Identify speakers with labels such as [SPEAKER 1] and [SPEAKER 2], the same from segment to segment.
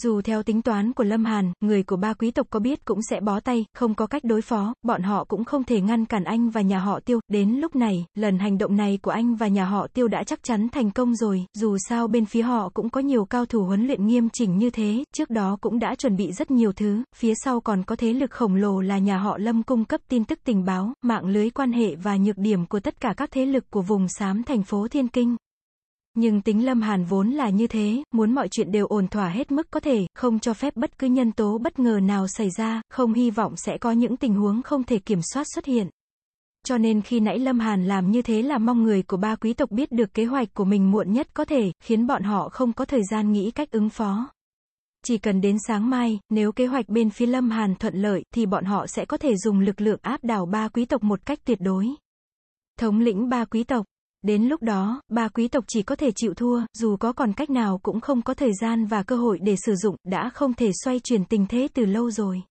[SPEAKER 1] Dù theo tính toán của Lâm Hàn, người của ba quý tộc có biết cũng sẽ bó tay, không có cách đối phó, bọn họ cũng không thể ngăn cản anh và nhà họ tiêu. Đến lúc này, lần hành động này của anh và nhà họ tiêu đã chắc chắn thành công rồi, dù sao bên phía họ cũng có nhiều cao thủ huấn luyện nghiêm chỉnh như thế, trước đó cũng đã chuẩn bị rất nhiều thứ, phía sau còn có thế lực khổng lồ là nhà họ Lâm cung cấp tin tức tình báo, mạng lưới quan hệ và nhược điểm của tất cả các thế lực của vùng xám thành phố Thiên Kinh. Nhưng tính Lâm Hàn vốn là như thế, muốn mọi chuyện đều ổn thỏa hết mức có thể, không cho phép bất cứ nhân tố bất ngờ nào xảy ra, không hy vọng sẽ có những tình huống không thể kiểm soát xuất hiện. Cho nên khi nãy Lâm Hàn làm như thế là mong người của ba quý tộc biết được kế hoạch của mình muộn nhất có thể, khiến bọn họ không có thời gian nghĩ cách ứng phó. Chỉ cần đến sáng mai, nếu kế hoạch bên phía Lâm Hàn thuận lợi, thì bọn họ sẽ có thể dùng lực lượng áp đảo ba quý tộc một cách tuyệt đối. Thống lĩnh ba quý tộc Đến lúc đó, ba quý tộc chỉ có thể chịu thua, dù có còn cách nào cũng không có thời gian và cơ hội để sử dụng, đã không thể xoay chuyển tình thế từ lâu rồi.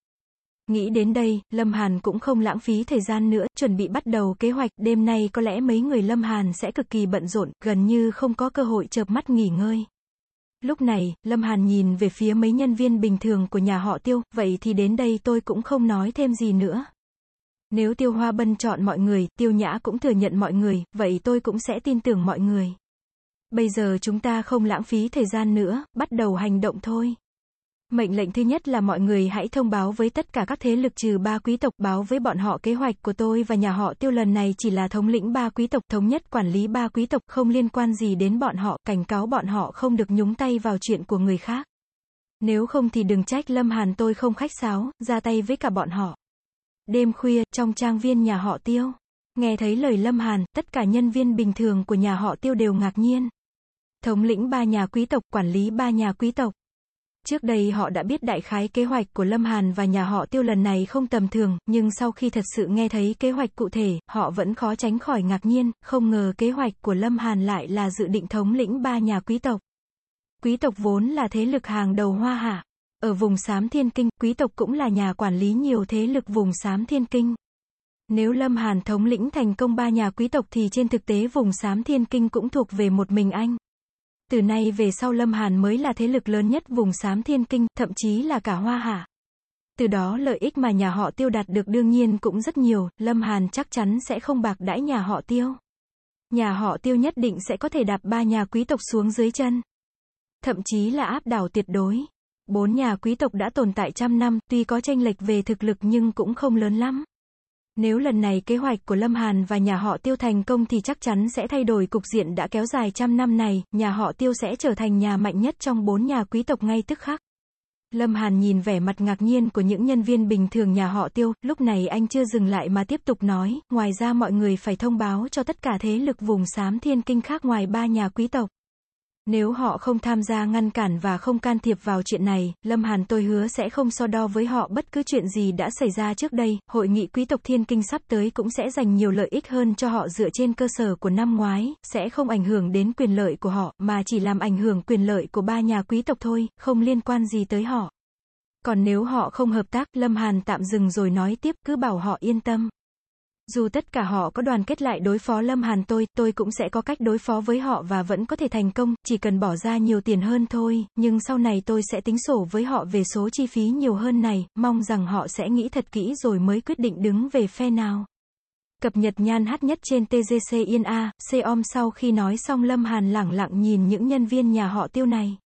[SPEAKER 1] Nghĩ đến đây, Lâm Hàn cũng không lãng phí thời gian nữa, chuẩn bị bắt đầu kế hoạch, đêm nay có lẽ mấy người Lâm Hàn sẽ cực kỳ bận rộn, gần như không có cơ hội chợp mắt nghỉ ngơi. Lúc này, Lâm Hàn nhìn về phía mấy nhân viên bình thường của nhà họ Tiêu, vậy thì đến đây tôi cũng không nói thêm gì nữa. Nếu Tiêu Hoa Bân chọn mọi người, Tiêu Nhã cũng thừa nhận mọi người, vậy tôi cũng sẽ tin tưởng mọi người. Bây giờ chúng ta không lãng phí thời gian nữa, bắt đầu hành động thôi. Mệnh lệnh thứ nhất là mọi người hãy thông báo với tất cả các thế lực trừ ba quý tộc báo với bọn họ kế hoạch của tôi và nhà họ tiêu lần này chỉ là thống lĩnh ba quý tộc thống nhất quản lý ba quý tộc không liên quan gì đến bọn họ, cảnh cáo bọn họ không được nhúng tay vào chuyện của người khác. Nếu không thì đừng trách Lâm Hàn tôi không khách sáo, ra tay với cả bọn họ. Đêm khuya, trong trang viên nhà họ Tiêu, nghe thấy lời Lâm Hàn, tất cả nhân viên bình thường của nhà họ Tiêu đều ngạc nhiên. Thống lĩnh ba nhà quý tộc, quản lý ba nhà quý tộc. Trước đây họ đã biết đại khái kế hoạch của Lâm Hàn và nhà họ Tiêu lần này không tầm thường, nhưng sau khi thật sự nghe thấy kế hoạch cụ thể, họ vẫn khó tránh khỏi ngạc nhiên, không ngờ kế hoạch của Lâm Hàn lại là dự định thống lĩnh ba nhà quý tộc. Quý tộc vốn là thế lực hàng đầu hoa hạ. Ở vùng xám thiên kinh, quý tộc cũng là nhà quản lý nhiều thế lực vùng xám thiên kinh. Nếu Lâm Hàn thống lĩnh thành công ba nhà quý tộc thì trên thực tế vùng xám thiên kinh cũng thuộc về một mình anh. Từ nay về sau Lâm Hàn mới là thế lực lớn nhất vùng xám thiên kinh, thậm chí là cả hoa hạ. Từ đó lợi ích mà nhà họ tiêu đạt được đương nhiên cũng rất nhiều, Lâm Hàn chắc chắn sẽ không bạc đãi nhà họ tiêu. Nhà họ tiêu nhất định sẽ có thể đạp ba nhà quý tộc xuống dưới chân. Thậm chí là áp đảo tuyệt đối. Bốn nhà quý tộc đã tồn tại trăm năm, tuy có tranh lệch về thực lực nhưng cũng không lớn lắm. Nếu lần này kế hoạch của Lâm Hàn và nhà họ Tiêu thành công thì chắc chắn sẽ thay đổi cục diện đã kéo dài trăm năm này, nhà họ Tiêu sẽ trở thành nhà mạnh nhất trong bốn nhà quý tộc ngay tức khắc. Lâm Hàn nhìn vẻ mặt ngạc nhiên của những nhân viên bình thường nhà họ Tiêu, lúc này anh chưa dừng lại mà tiếp tục nói, ngoài ra mọi người phải thông báo cho tất cả thế lực vùng xám thiên kinh khác ngoài ba nhà quý tộc. Nếu họ không tham gia ngăn cản và không can thiệp vào chuyện này, Lâm Hàn tôi hứa sẽ không so đo với họ bất cứ chuyện gì đã xảy ra trước đây, hội nghị quý tộc thiên kinh sắp tới cũng sẽ dành nhiều lợi ích hơn cho họ dựa trên cơ sở của năm ngoái, sẽ không ảnh hưởng đến quyền lợi của họ, mà chỉ làm ảnh hưởng quyền lợi của ba nhà quý tộc thôi, không liên quan gì tới họ. Còn nếu họ không hợp tác, Lâm Hàn tạm dừng rồi nói tiếp, cứ bảo họ yên tâm. Dù tất cả họ có đoàn kết lại đối phó Lâm Hàn tôi, tôi cũng sẽ có cách đối phó với họ và vẫn có thể thành công, chỉ cần bỏ ra nhiều tiền hơn thôi, nhưng sau này tôi sẽ tính sổ với họ về số chi phí nhiều hơn này, mong rằng họ sẽ nghĩ thật kỹ rồi mới quyết định đứng về phe nào. Cập nhật nhan hát nhất trên TGC Yên A, Xeom sau khi nói xong Lâm Hàn lẳng lặng nhìn những nhân viên nhà họ tiêu này.